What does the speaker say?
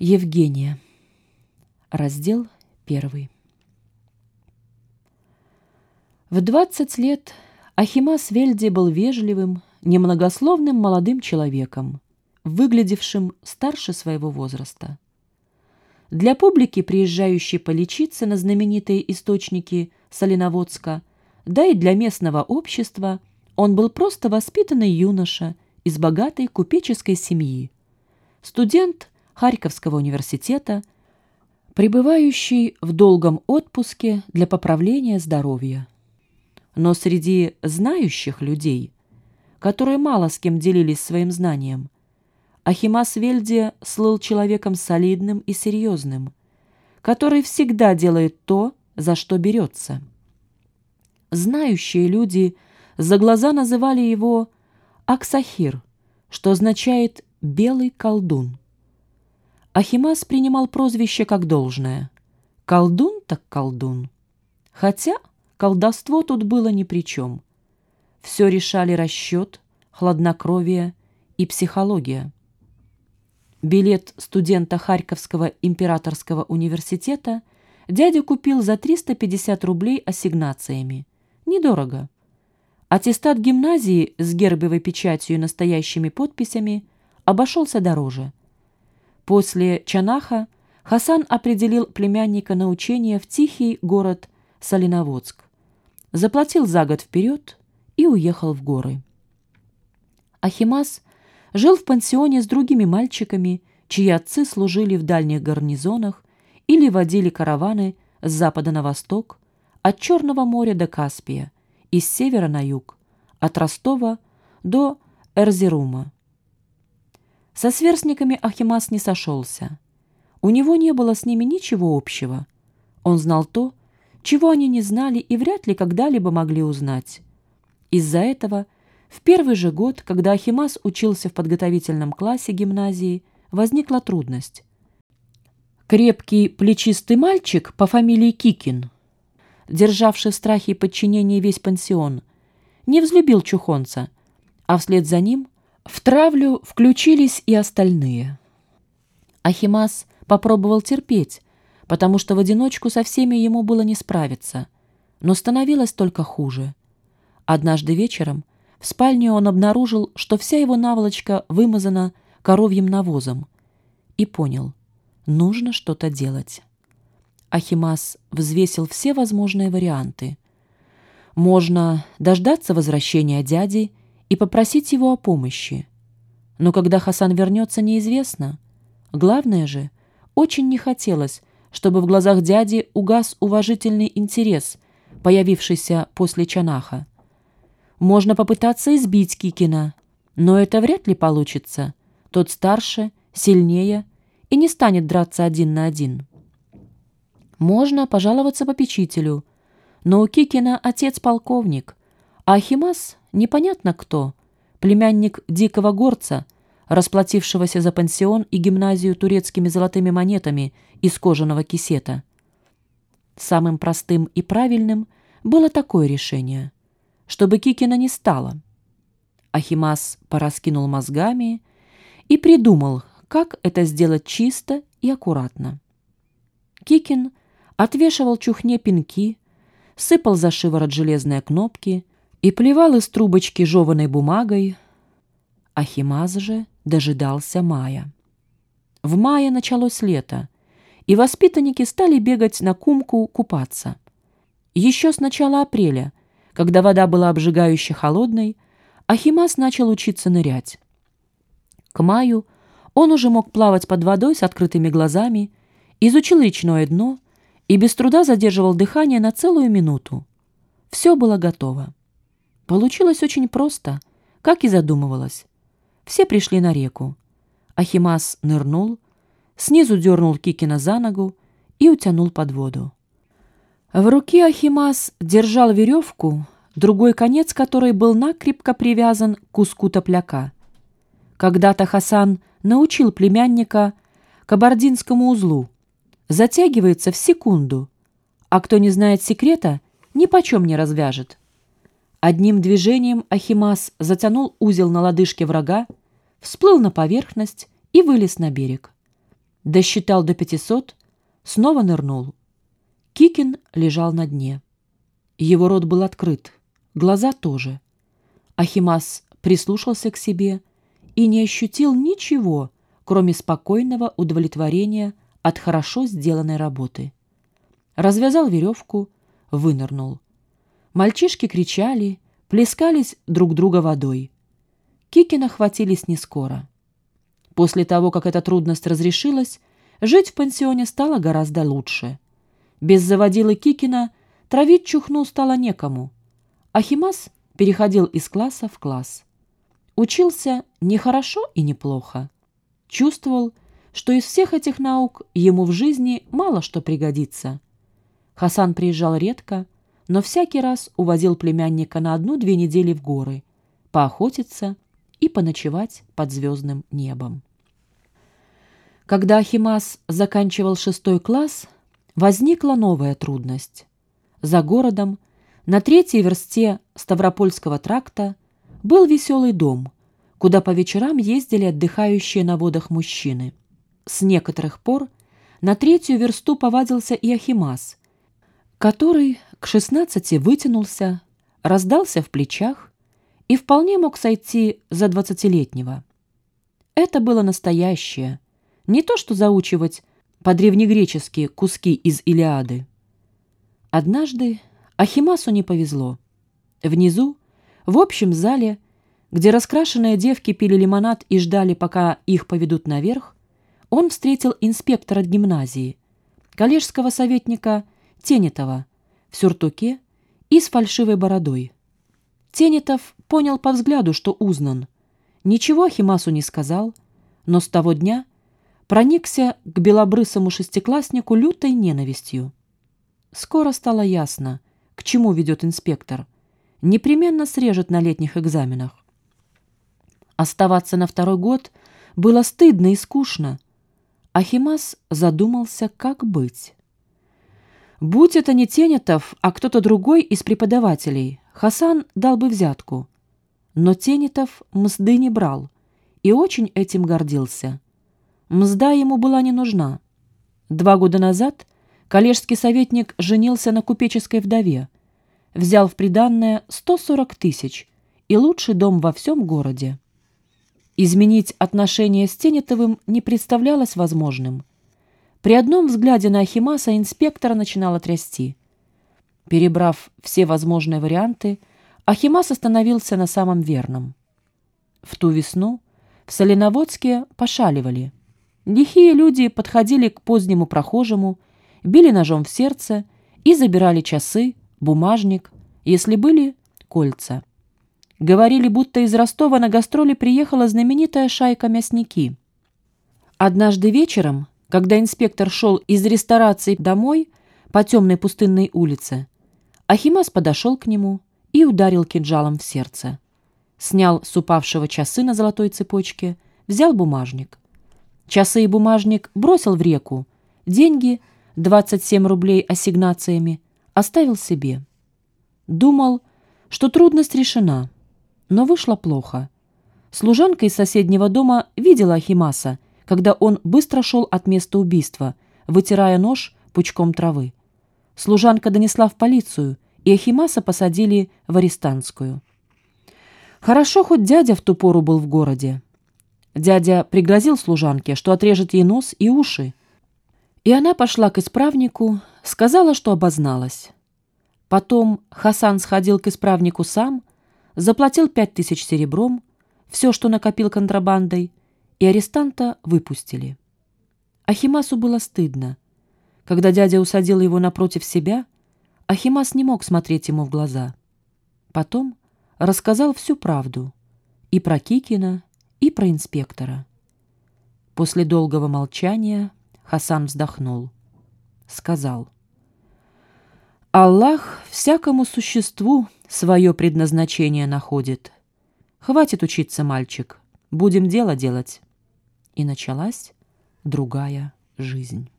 Евгения. Раздел первый. В двадцать лет Ахимас Вельди был вежливым, немногословным молодым человеком, выглядевшим старше своего возраста. Для публики, приезжающей полечиться на знаменитые источники Соленоводска, да и для местного общества, он был просто воспитанный юноша из богатой купеческой семьи, студент – Харьковского университета, пребывающий в долгом отпуске для поправления здоровья. Но среди знающих людей, которые мало с кем делились своим знанием, Ахимас Вельди слыл человеком солидным и серьезным, который всегда делает то, за что берется. Знающие люди за глаза называли его Аксахир, что означает «белый колдун». Ахимас принимал прозвище как должное. Колдун так колдун. Хотя колдовство тут было ни при чем. Все решали расчет, хладнокровие и психология. Билет студента Харьковского императорского университета дядя купил за 350 рублей ассигнациями. Недорого. Аттестат гимназии с гербовой печатью и настоящими подписями обошелся дороже – После Чанаха Хасан определил племянника на учение в тихий город Соленоводск, заплатил за год вперед и уехал в горы. Ахимас жил в пансионе с другими мальчиками, чьи отцы служили в дальних гарнизонах или водили караваны с запада на восток, от Черного моря до Каспия, из севера на юг, от Ростова до Эрзерума. Со сверстниками Ахимас не сошелся. У него не было с ними ничего общего. Он знал то, чего они не знали и вряд ли когда-либо могли узнать. Из-за этого в первый же год, когда Ахимас учился в подготовительном классе гимназии, возникла трудность. Крепкий плечистый мальчик по фамилии Кикин, державший в страхе и подчинении весь пансион, не взлюбил чухонца, а вслед за ним в травлю включились и остальные. Ахимас попробовал терпеть, потому что в одиночку со всеми ему было не справиться, но становилось только хуже. Однажды вечером в спальне он обнаружил, что вся его наволочка вымазана коровьим навозом, и понял — нужно что-то делать. Ахимас взвесил все возможные варианты. Можно дождаться возвращения дяди и попросить его о помощи. Но когда Хасан вернется, неизвестно. Главное же, очень не хотелось, чтобы в глазах дяди угас уважительный интерес, появившийся после Чанаха. Можно попытаться избить Кикина, но это вряд ли получится. Тот старше, сильнее и не станет драться один на один. Можно пожаловаться попечителю, но у Кикина отец полковник, а Ахимас непонятно кто, племянник дикого горца, расплатившегося за пансион и гимназию турецкими золотыми монетами из кожаного кисета. Самым простым и правильным было такое решение, чтобы Кикина не стало. Ахимас пораскинул мозгами и придумал, как это сделать чисто и аккуратно. Кикин отвешивал чухне пинки, сыпал за шиворот железные кнопки — и плевал из трубочки жеваной бумагой. Ахимаз же дожидался мая. В мае началось лето, и воспитанники стали бегать на кумку купаться. Еще с начала апреля, когда вода была обжигающе холодной, Ахимас начал учиться нырять. К маю он уже мог плавать под водой с открытыми глазами, изучил речное дно и без труда задерживал дыхание на целую минуту. Все было готово. Получилось очень просто, как и задумывалось. Все пришли на реку. Ахимас нырнул, снизу дернул Кикина за ногу и утянул под воду. В руке Ахимас держал веревку, другой конец которой был накрепко привязан к куску топляка. Когда-то Хасан научил племянника кабардинскому узлу. Затягивается в секунду, а кто не знает секрета, ни почем не развяжет. Одним движением Ахимас затянул узел на лодыжке врага, всплыл на поверхность и вылез на берег. Досчитал до пятисот, снова нырнул. Кикин лежал на дне. Его рот был открыт, глаза тоже. Ахимас прислушался к себе и не ощутил ничего, кроме спокойного удовлетворения от хорошо сделанной работы. Развязал веревку, вынырнул. Мальчишки кричали, плескались друг друга водой. Кикина хватились не скоро. После того, как эта трудность разрешилась, жить в пансионе стало гораздо лучше. Без заводилы Кикина травить чухну стало некому. Ахимас переходил из класса в класс. Учился не хорошо и не плохо. Чувствовал, что из всех этих наук ему в жизни мало что пригодится. Хасан приезжал редко, но всякий раз увозил племянника на одну-две недели в горы, поохотиться и поночевать под звездным небом. Когда Ахимас заканчивал шестой класс, возникла новая трудность. За городом, на третьей версте Ставропольского тракта, был веселый дом, куда по вечерам ездили отдыхающие на водах мужчины. С некоторых пор на третью версту повадился и Ахимас, который к шестнадцати вытянулся, раздался в плечах и вполне мог сойти за двадцатилетнего. Это было настоящее, не то что заучивать по-древнегречески куски из Илиады. Однажды Ахимасу не повезло. Внизу, в общем зале, где раскрашенные девки пили лимонад и ждали, пока их поведут наверх, он встретил инспектора гимназии, коллежского советника Тенетова, в сюртуке и с фальшивой бородой. Тенетов понял по взгляду, что узнан. Ничего Ахимасу не сказал, но с того дня проникся к белобрысому шестикласснику лютой ненавистью. Скоро стало ясно, к чему ведет инспектор. Непременно срежет на летних экзаменах. Оставаться на второй год было стыдно и скучно. Ахимас задумался, как быть. Будь это не Тенетов, а кто-то другой из преподавателей, Хасан дал бы взятку. Но Тенетов мзды не брал и очень этим гордился. Мзда ему была не нужна. Два года назад коллежский советник женился на купеческой вдове, взял в приданное 140 тысяч и лучший дом во всем городе. Изменить отношения с Тенетовым не представлялось возможным. При одном взгляде на Ахимаса инспектора начинало трясти. Перебрав все возможные варианты, Ахимас остановился на самом верном. В ту весну в Соленоводске пошаливали. Лихие люди подходили к позднему прохожему, били ножом в сердце и забирали часы, бумажник, если были кольца. Говорили, будто из Ростова на гастроли приехала знаменитая шайка мясники. Однажды вечером, когда инспектор шел из ресторации домой по темной пустынной улице, Ахимас подошел к нему и ударил кинжалом в сердце. Снял с упавшего часы на золотой цепочке, взял бумажник. Часы и бумажник бросил в реку. Деньги, 27 рублей ассигнациями, оставил себе. Думал, что трудность решена, но вышло плохо. Служанка из соседнего дома видела Ахимаса, когда он быстро шел от места убийства, вытирая нож пучком травы. Служанка донесла в полицию, и Ахимаса посадили в арестантскую. Хорошо, хоть дядя в ту пору был в городе. Дядя пригрозил служанке, что отрежет ей нос и уши. И она пошла к исправнику, сказала, что обозналась. Потом Хасан сходил к исправнику сам, заплатил пять тысяч серебром, все, что накопил контрабандой, и арестанта выпустили. Ахимасу было стыдно. Когда дядя усадил его напротив себя, Ахимас не мог смотреть ему в глаза. Потом рассказал всю правду и про Кикина, и про инспектора. После долгого молчания Хасан вздохнул. Сказал. «Аллах всякому существу свое предназначение находит. Хватит учиться, мальчик, будем дело делать». И началась другая жизнь.